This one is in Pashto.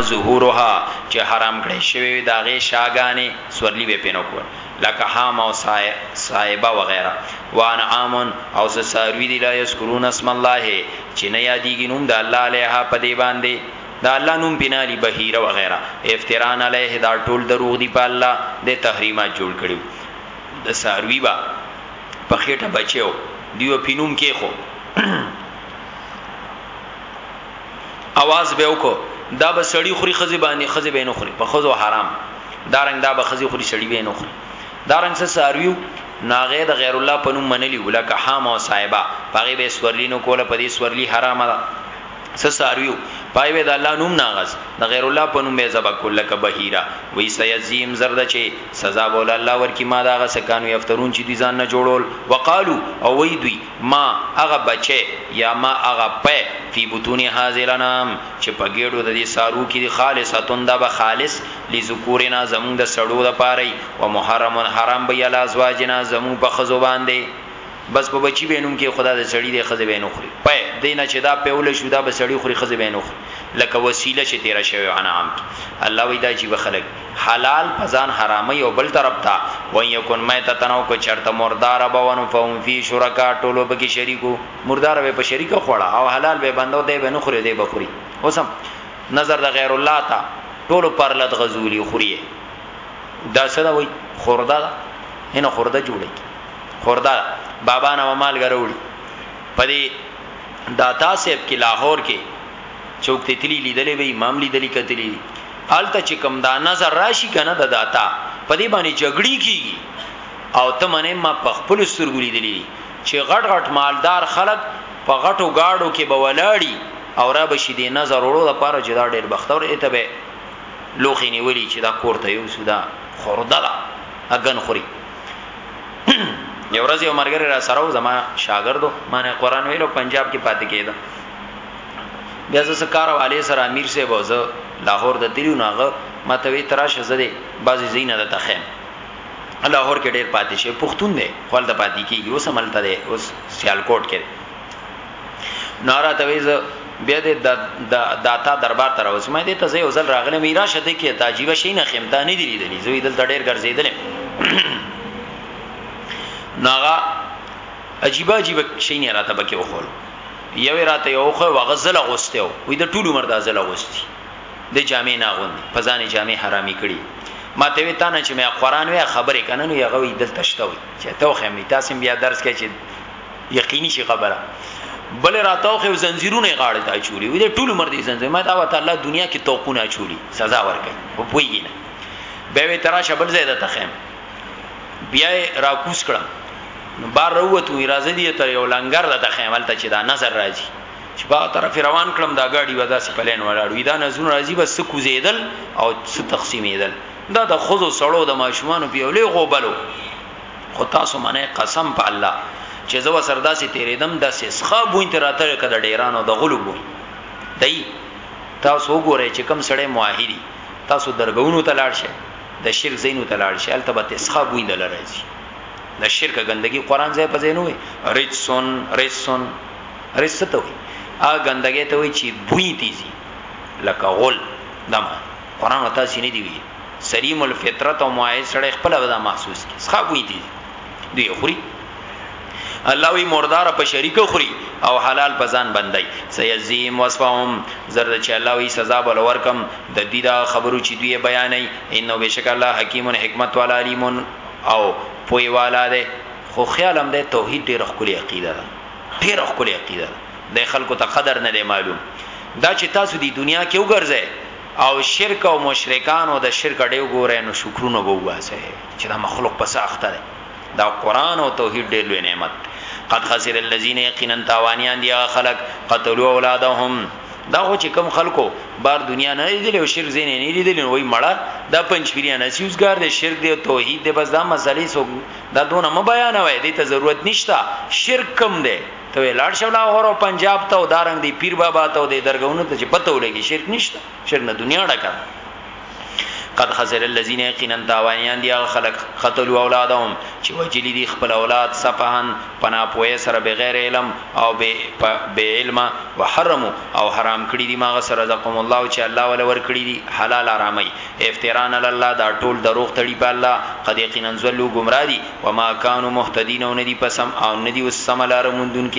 مظهورها چې حرام کړی شوی وي دا غي شاګانی سورلی به پینو کو لکه حام او صایبه وغیرہ وان عام او ساروی دی لا یذکرون اسم الله چې نه یادیږي نوم د الله علیها په دی باندې دا الله نوم بنالی بهیره وغیرہ افتران علیه دا ټول دروغ دی په الله د تحریمات جوړ کړي د ساروی با په خېټه بچو دیو پینوم کې خو اواز به وکړو دا به سړی خوري خزي باندې خزي به نه خوري په خزو حرام دا رنګ دا به خزي خوري سړی به نه خوري دا رنګ څه سارویو ناغه د غیر الله په نوم منلی ولکه حام او صایبه پغه به سورلی نو کوله په دې سورلی حرام ده څه سارویو پای به د الله نوم ناغز د غیر الله په نوم به زبا کوله ک بهیرا وی سیزیم زرد چه سزا بول الله ورکی ما دا غسکانو یفترون چې دي ځان نه جوړول وقالو او وی دوی ما هغه بچی یا ما هغه پی فی بطون هذه الانعام چې په ګیډو د دې څارو کې دي خالصة دا به خالص لذکورنا زموږ د سړو لپاره وي ومحرم حرام به وي علی ازواجنا زموږ په ښځو باندې بس په بچی به یې نوم کېښود دا د سړي دی ښځې به یې نه خوري پی دې نه چې دا پیولی شو دا به سړي خوري ښځې به یې نه خوري لکه وسیله چې تېره شوې وه انعام کې الله وایي دا عجیبه خلک دي. حلال په ځان حراموي او بل طرف ته وان یکن میتة او که چرته مردار به وه نو فهم فیه شرکاء ټولو پکې شریک وو مردار به یې په شریکه خوړه او حلال به یې بنده وو دی به نه خوري او دی به خوري اوس هم نظر د غیر الله ته ټولو پرلت غزولي خوري یې دا څه ده وایي خورده ده هنه خورده جوړه کی خورده بابا نه مالګه وروړي پدې داتا صاحب کې لاهور کې چوک ته تلی لیدلې به امام لیدلې کتلی الته چې کم دا نظر راشي کنه د داتا په دې باندې جګړی کیږي او ته منه ما په خپل سترګو لیدلې چې غټ غټ مالدار خلک په غټو گاډو کې بولاړي او را بشي دې نظر وړو د پاره چې دا ډېر بختور ایته به لوخي نیولې چې دا کور ته یو سودا خورده دا اګن خوري یو ورځ یو مرګره را سره و زما شاګردو مانه قران ویلو پنجاب کې پاتې کېده بیا زه سکار والے سره امیر سے بوزه لاهور د تیرو ناغه ماتوي تراشه زده بازي زینه د تخم لاهور کې ډیر پاتې شي پښتون دی خپل د پاتې کیږي اوس عملته دی اوس سیالکوټ کې نارا توي زه بیا د داتا دربار تر اوس مې دې ته زه وزل راغله میرا شته کې دا جیو شي نه خمتا نه دی لیدلی زوی دل تډیر ګرځیدل ناغا عجیب عجیب شي نه راته بکې وخول یو راته یو خو وغزل غوسته وي د ټولو مردا زل غوستي د جامع نه غوندي په ځان جامع حرامي کړي ما ته وی تا نه چې مې قران وی خبره کنه نو یغه وی دلته شته وي چې ته خو مې تاسو بیا درس کې چې یقیني شي خبره بل راته خو زنجیرونه غاړه ته چولی وي د ټولو مردا زنجیر ما ته وته الله دنیا کې توقونه چولی سزا ورکړي په پویګینه به وی تراشه بل زیاده تخم بیا راکوس کړم نو بار روت وی راځي دی تر یو لنګر را د خیمل ته چې دا نظر راځي چې با طرف روان کړم دا گاډي ودا سي پلین ولاړو دا نظر راځي بس کوزیدل او څه تقسیمیدل دا د خزو سړو د ماشومان په یولې غوبلو خو تاسو منه قسم په الله چې زو سردا سي تیرېدم د سخه بوین تر اتر کده ډیرانو د غلو بو دای تاسو وګورئ چې کم سړی مواهری تاسو درګونو ته لاړ شئ د شرک زینو ته لاړ شي هلته به تسخا بوی دل راځي د شرک ګندګي قران ځای په زینو وي رجسون رجسون رجسته وي ا ګندګي ته وي چې بوی تیزي لکه غول دما قران وتا سینې دی وی سلیم الفطرت او معاهد سره خپل ودا محسوس کی سخا بوی تیزي دی خوري الله وی مردار په شریک خوري او حلال په ځان بندای سيزيم وصفهم زرد چې الله وی سزا بل ورکم د دې دا خبرو چې دوی بیانې انه بشک الله حکیم حکمت والا علیم او پوی والا ده خو خیالم ده توحید ډیر خولي عقیده ده ډیر خولي عقیده ده د خلکو ته قدر نه دی معلوم دا چې تاسو دی دنیا کې وګرځئ او شرک او مشرکان او د شرک ډیو ګورئ نو شکرونه وو واسه چې دا مخلوق په څه اخته دی دا قران او توحید ډېر لوی نعمت قد خسر الذين يقينا تاوانيان دي خلق قتلوا اولادهم دا خو چې کم خلکو بار دنیا نه لیدل او شرک زین نه لیدل وای مړه دا پنځ پیران اسیوزګار دي شرک دی او توحید دی بس دا مسلې سو دا دونه م بیان وای دې ته ضرورت نشتا شرک کم دی ته لاړ شو لاهور او پنجاب ته او دارنګ دی پیر بابا ته او دې درګونو ته چې پته ولګي شرک نشتا شرک نه دنیا ډکه قد خسر الذين يقينا تاوانيان دي هغه خلق قتلوا اولادهم چې وجلی دي خپل اولاد صفهن پنا پوهه سره بغیر علم او به علم وحرموا او حرام کړی دي ماغه سره رزقهم الله چې الله ولا ور کړی دي حلال حرامي افتران علی الله دا ټول دروغ تړي په الله قد يقينا زلوا گمراه دي وما كانوا مهتدين او ندي پسم او ندي وسملار مندون کې